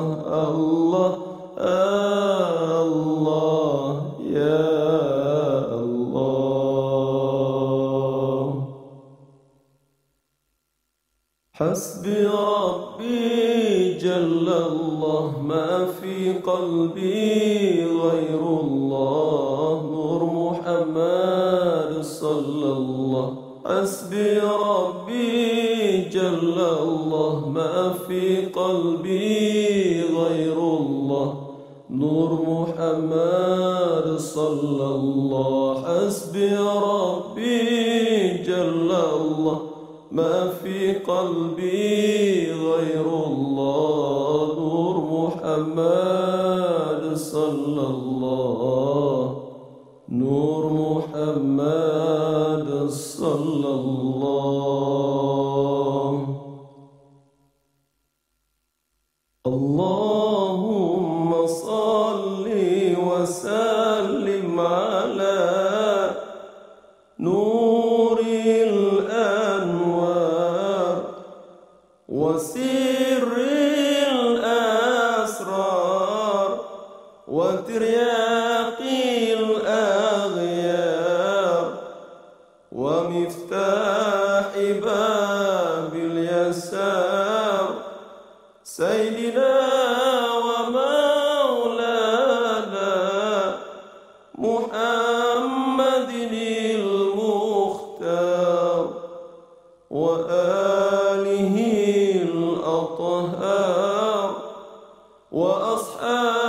الله الله يا الله. حسبي ربي جل الله ما في قلبي. أما وطهار وأصحاب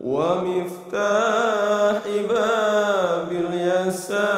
ومفتاح باب اليسار.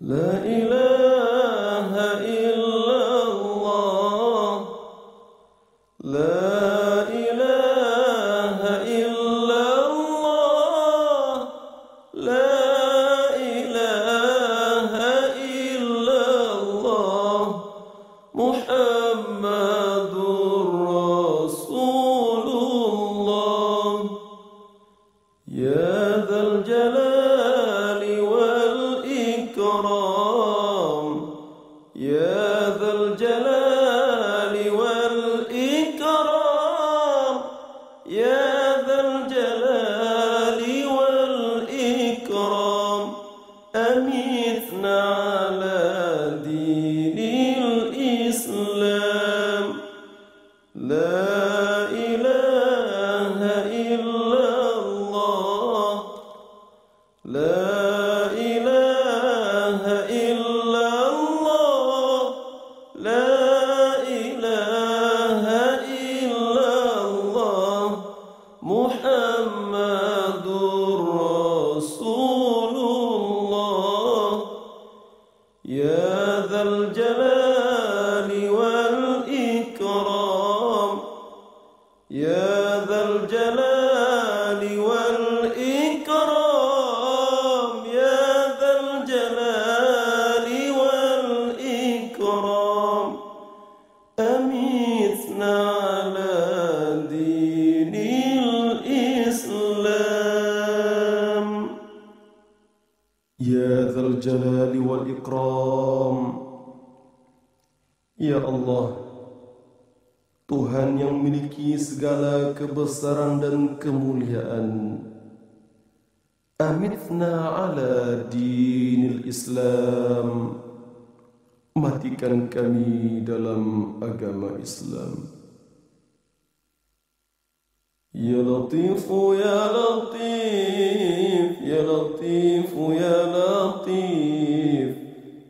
لا إله لا يا ذا الجلال والإكرام يا الله Tuhan yang memiliki segala kebesaran dan kemuliaan. Amitna ala dinil Islam. Matikan kami dalam agama Islam. يا لطيف يا لطيف يا لطيف يا لطيف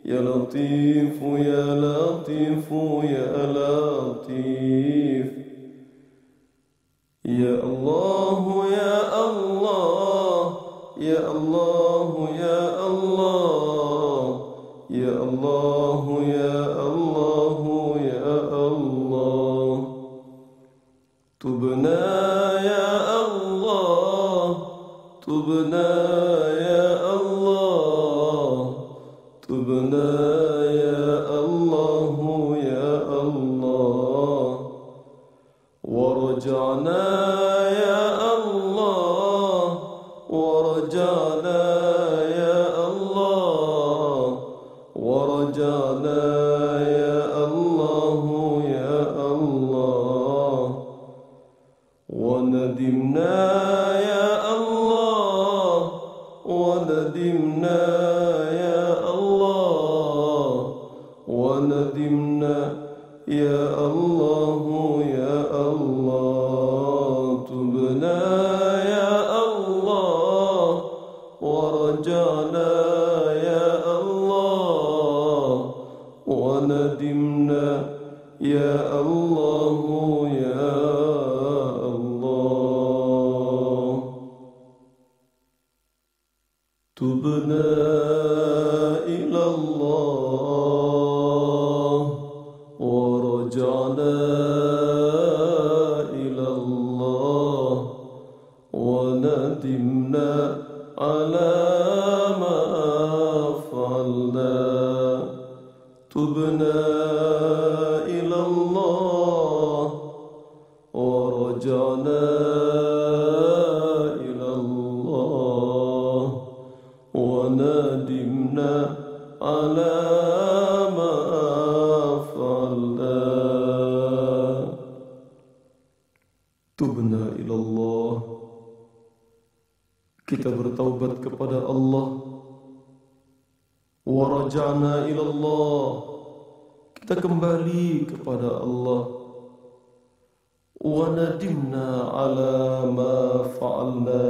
يا لطيف يا لطيف يا لطيف. يا الله يا الله يا الله يا الله يا الله يا الله يا الله. تبنى يا أغنى waraja'na ila Allah kita kembali kepada Allah. Wa nadimna ala ma fa'alna.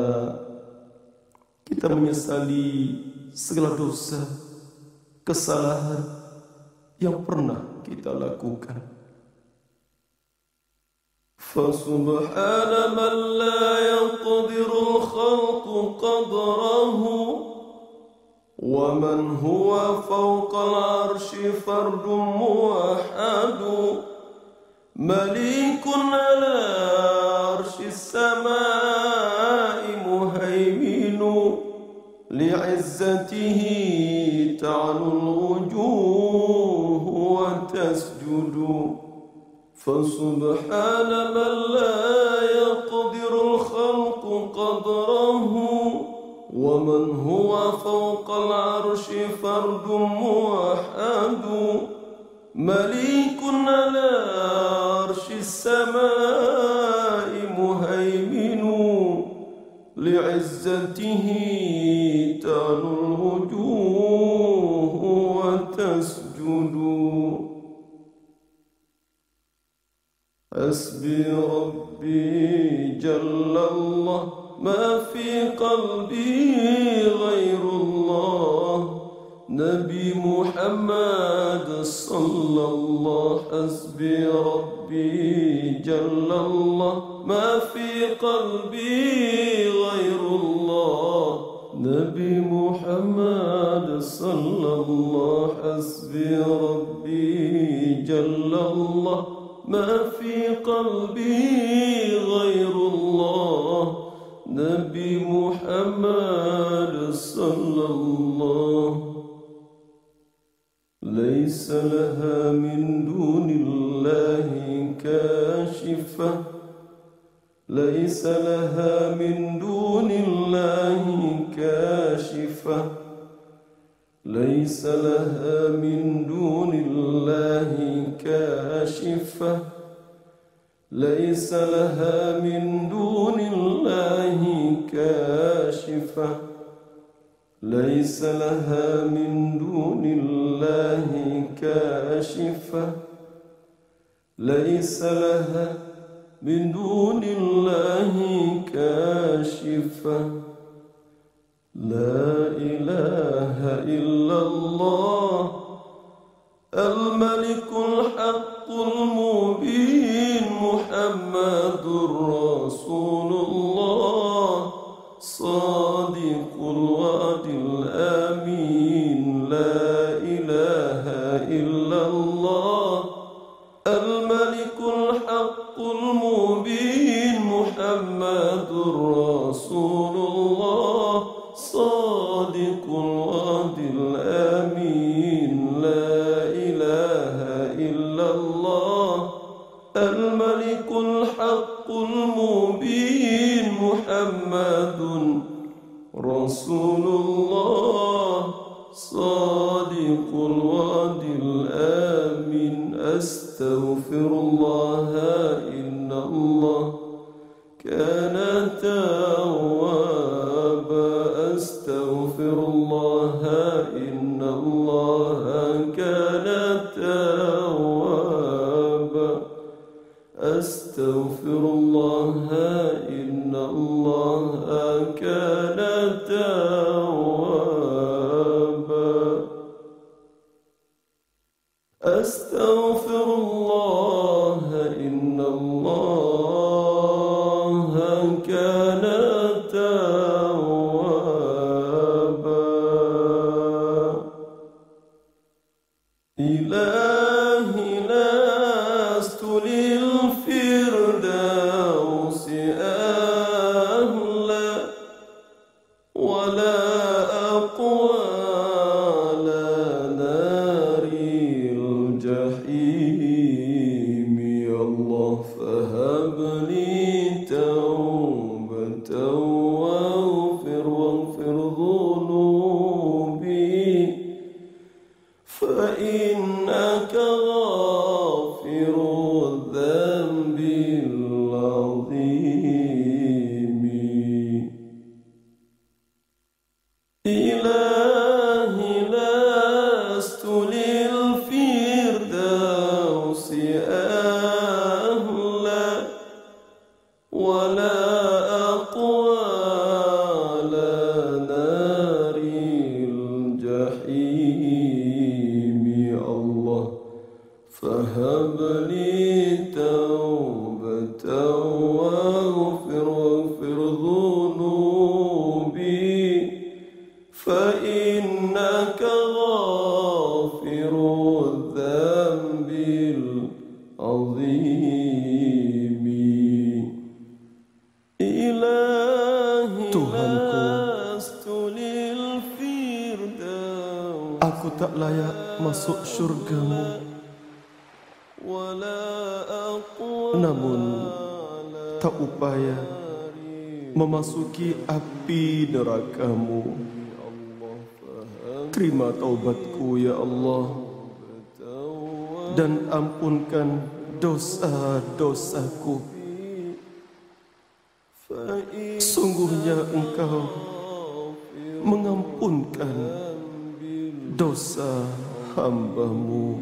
Kita menyesali segala dosa kesalahan yang pernah kita lakukan. فسبحان من لا يقدر الخلق قدره ومن هو فوق العرش فرد موحد مليك على عرش السماء مهيمن لعزته فسبحان من لا يقدر الخلق قدره ومن هو فوق العرش فرد موحد. مليك على عرش السماء مهيمن لعزته حسبي ربي جل الله. ما في قلبي غير الله. نبي محمد صلى الله حسبي كاشفة ليس لها من دون الله كاشفة. ليس لها من دون الله كاشفة. ليس لها من دون الله كاشفة. لا إله إلا الله. الملك الحق المبين محمد رسول الله صادق الوعد الآمين. لا إله إلا الله. الملك الحق المبين محمد رسول الله صادق أستغفر الله إن الله aku tak layak masuk syurgamu. Namun tak upaya memasuki api nerakamu. Terima taubatku ya Allah. Dan ampunkan dosa-dosaku. Sungguhnya engkau mengampunkan dosa hambamu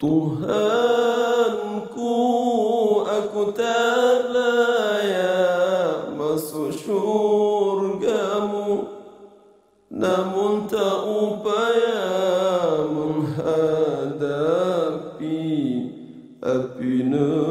Tuhanku aku tak layak masuk syurgamu Namun tak upaya menghadapi api nerakamu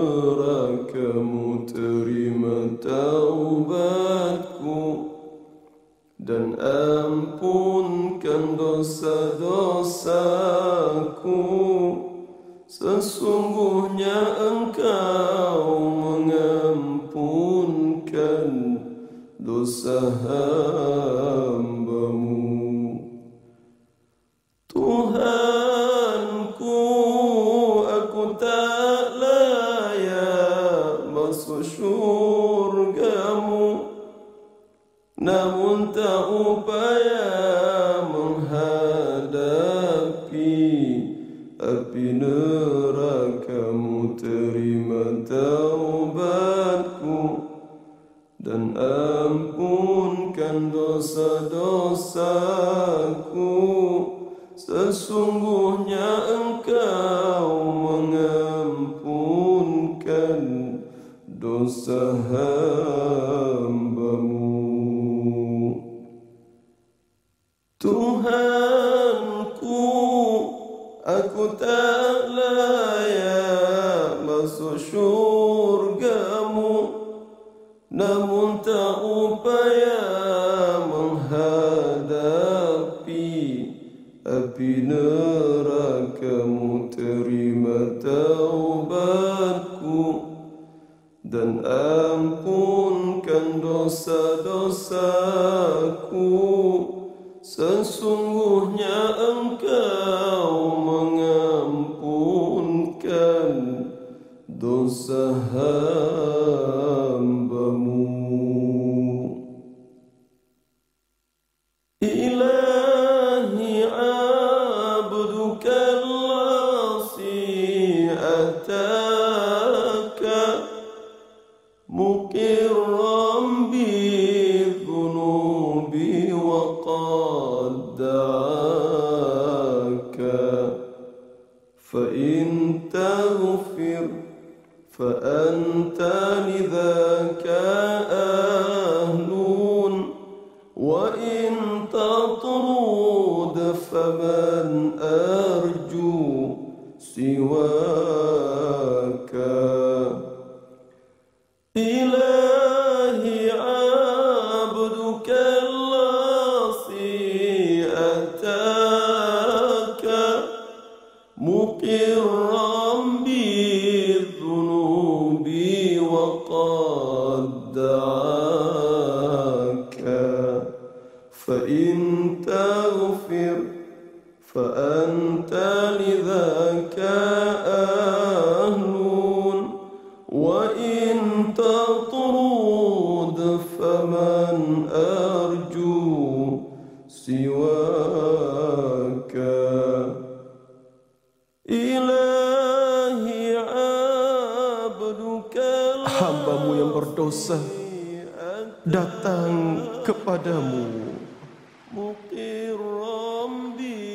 dan ampunkan dosa-dosaku. Sesungguhnya engkau mengampunkan dosa hambamu. Tuhanku aku tak descanso.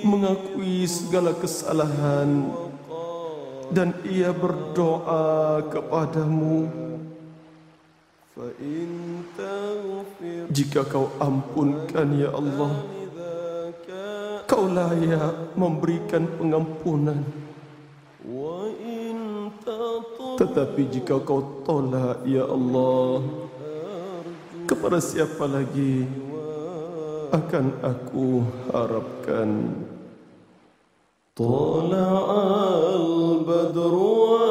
mengakui segala kesalahan. Dan ia berdoa kepadamu. Jika kau ampunkan ya Allah kau layak memberikan pengampunan. Tetapi jika kau tolak ya Allah kepada siapa lagi? akan aku harapkan. Tola'al badru'a